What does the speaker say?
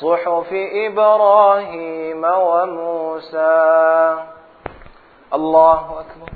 صحف إبراهيم وموسى. الله أكبر.